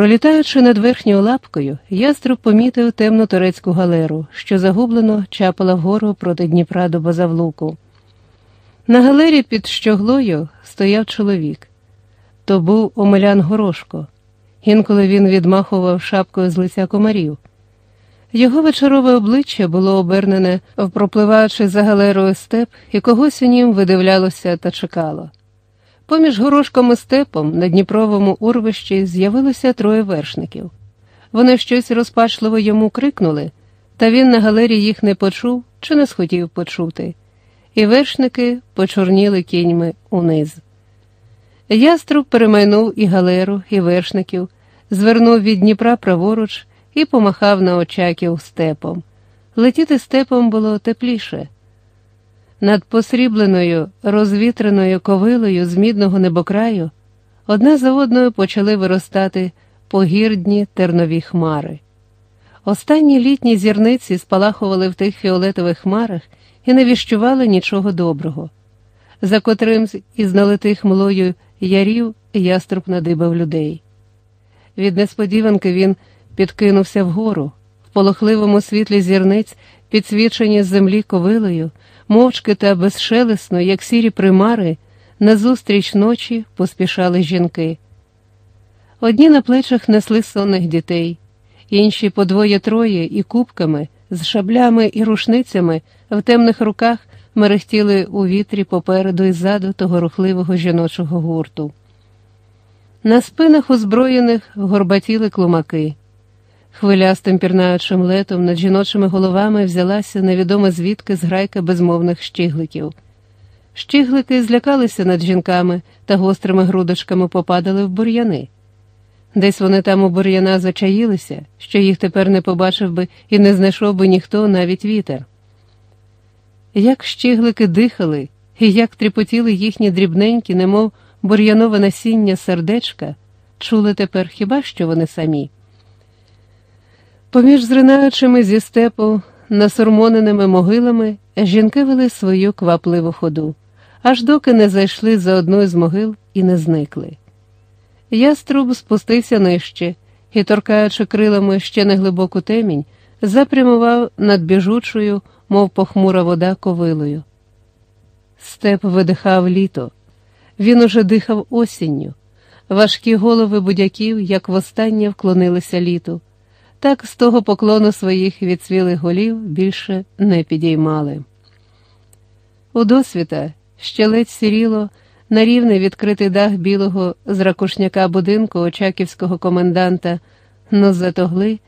Пролітаючи над верхньою лапкою, яструб помітив темну турецьку галеру, що загублено чапала вгору проти Дніпра до Базавлуку. На галері під щоглою стояв чоловік. То був Омелян Горошко. Інколи він відмахував шапкою з лиця комарів. Його вечорове обличчя було обернене, пропливаючи за галерою степ, і когось у нім видивлялося та чекало. Поміж горошком і степом на Дніпровому урвищі з'явилося троє вершників. Вони щось розпачливо йому крикнули, та він на галері їх не почув чи не схотів почути, і вершники почорніли кіньми униз. Яструб перемайнув і галеру, і вершників, звернув від Дніпра праворуч і помахав на очаків степом. Летіти степом було тепліше. Над посрібленою, розвітреною ковилою з мідного небокраю одна за одною почали виростати погірдні тернові хмари. Останні літні зірниці спалахували в тих фіолетових хмарах і не віщували нічого доброго. За котрим із налитих млою ярів яструб надибав людей. Від несподіванки він підкинувся вгору, в полохливому світлі зірниць, підсвічені з землі ковилою, мовчки та безшелесно, як сірі примари, назустріч ночі поспішали жінки. Одні на плечах несли сонних дітей, інші по двоє-троє і кубками, з шаблями і рушницями в темних руках мерехтіли у вітрі попереду і ззаду того рухливого жіночого гурту. На спинах озброєних горбатіли клумаки. Хвилястим пірнаючим летом над жіночими головами взялася невідома звідки зграйка безмовних щигликів. Щиглики злякалися над жінками та гострими грудочками попадали в бур'яни. Десь вони там у бур'яна зачаїлися, що їх тепер не побачив би і не знайшов би ніхто навіть вітер. Як щиглики дихали, і як тріпотіли їхні дрібненькі, немов бур'янове насіння сердечка, чули тепер хіба що вони самі. Поміж зринаючими зі степу насурмоненими могилами жінки вели свою квапливу ходу, аж доки не зайшли за одну з могил і не зникли. Яструб спустився нижче і, торкаючи крилами ще неглибоку темінь, запрямував над біжучою, мов похмура вода, ковилою. Степ видихав літо, він уже дихав осінню, важкі голови будяків, як востаннє вклонилися літу так з того поклону своїх відсвілих голів більше не підіймали. У досвіта щелець сіріло на рівний відкритий дах білого з ракушняка будинку очаківського коменданта Нозатогли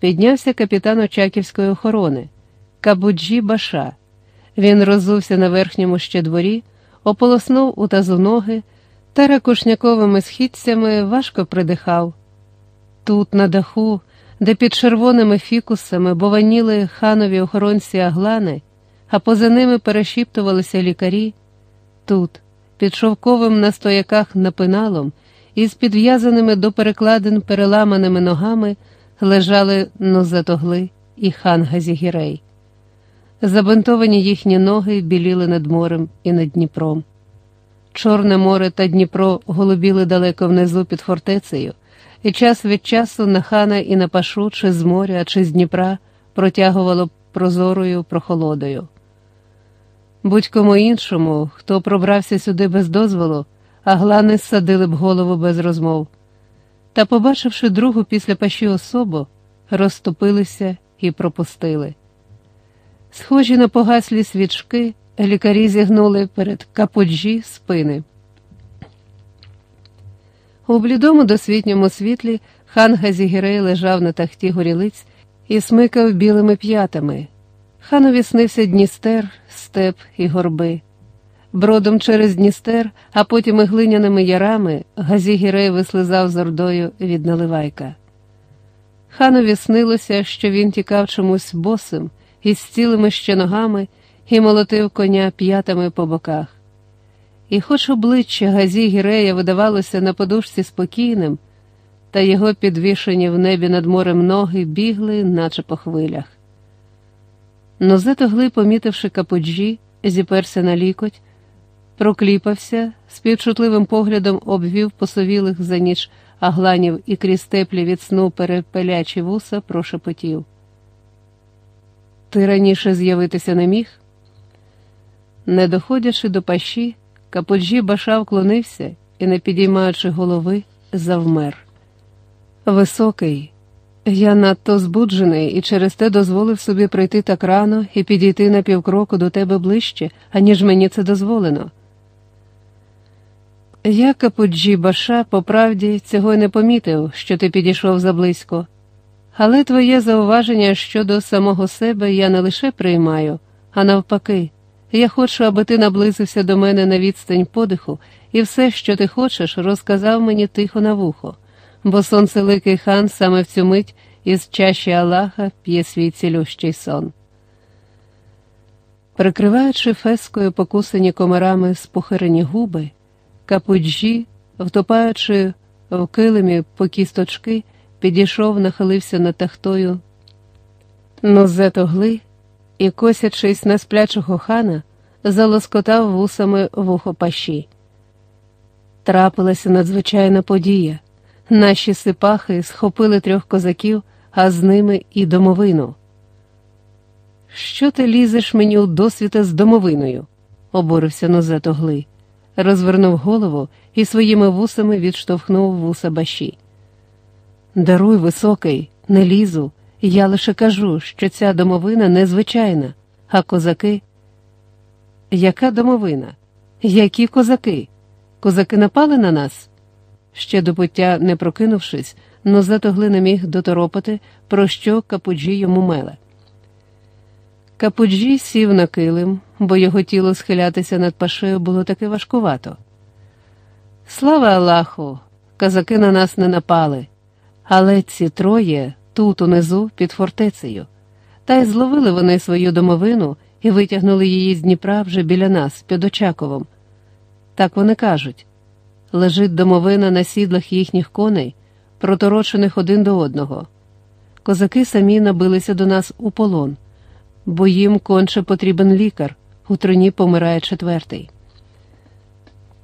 піднявся капітан Очаківської охорони Кабуджі Баша. Він розувся на верхньому ще дворі, ополоснув у тазу ноги та ракушняковими східцями важко придихав. Тут, на даху, де під червоними фікусами бованіли ханові охоронці аглани, а поза ними перешіптувалися лікарі, тут, під шовковим на стояках напиналом з підв'язаними до перекладин переламаними ногами лежали Нозатогли і хан Газігірей. Забинтовані їхні ноги біліли над морем і над Дніпром. Чорне море та Дніпро голубіли далеко внизу під фортецею і час від часу на хана і на пашу, чи з моря, чи з Дніпра протягувало прозорою прохолодою. Будь-кому іншому, хто пробрався сюди без дозволу, а глани ссадили б голову без розмов. Та, побачивши другу після паші особу, розступилися і пропустили. Схожі на погаслі свічки, лікарі зігнули перед каподжі спини. У блідому досвітньому світлі хан Газігірей лежав на тахті горілиць і смикав білими п'ятами. Ханові снився Дністер, степ і горби. Бродом через Дністер, а потім і глиняними ярами Газігірей вислизав з ордою від наливайка. Ханові снилося, що він тікав чомусь босим із цілими ще ногами і молотив коня п'ятами по боках. І хоч обличчя Газі Гірея видавалося на подушці спокійним, та його підвішені в небі над морем ноги бігли, наче по хвилях. Нозетогли, помітивши каподжі, зіперся на лікоть, прокліпався, співчутливим поглядом обвів посовілих за ніч а гланів і крізь теплі від сну перепелячі вуса прошепотів. Ти раніше з'явитися не міг? Не доходячи до пащі, каподжі баша вклонився і, не підіймаючи голови, завмер. Високий, я надто збуджений і через те дозволив собі прийти так рано і підійти на півкроку до тебе ближче, аніж мені це дозволено. Я, Капуджі Баша, по правді цього й не помітив, що ти підійшов заблизько, але твоє зауваження щодо самого себе я не лише приймаю, а навпаки, я хочу, аби ти наблизився до мене на відстань подиху і все, що ти хочеш, розказав мені тихо на вухо, бо сонцеликий хан саме в цю мить із чаші Аллаха п'є свій цілющий сон. Прикриваючи фескою покусані комарами спохирені губи, Капуджі, втопаючи в килимі по кісточки, підійшов, нахилився над тахтою нозетогли і, косячись на сплячого хана, залоскотав вусами вухо пащі. Трапилася надзвичайна подія. Наші сипахи схопили трьох козаків, а з ними і домовину. Що ти лізеш мені у досвіта з домовиною? обурився Нозетогли розвернув голову і своїми вусами відштовхнув вуса баші. Даруй, високий, не лізу, я лише кажу, що ця домовина незвичайна, а козаки. Яка домовина? Які козаки? Козаки напали на нас? Ще до пуття не прокинувшись, но затогли не міг доторопати, про що капуджі йому меле. Капуджі сів на килим, бо його тіло схилятися над пашею було таки важкувато. Слава Аллаху! Казаки на нас не напали, але ці троє тут унизу під фортецею, та й зловили вони свою домовину і витягнули її з Дніпра вже біля нас, під Очаковом. Так вони кажуть лежить домовина на сідлах їхніх коней, проторочених один до одного. Козаки самі набилися до нас у полон бо їм конче потрібен лікар, у труні помирає четвертий.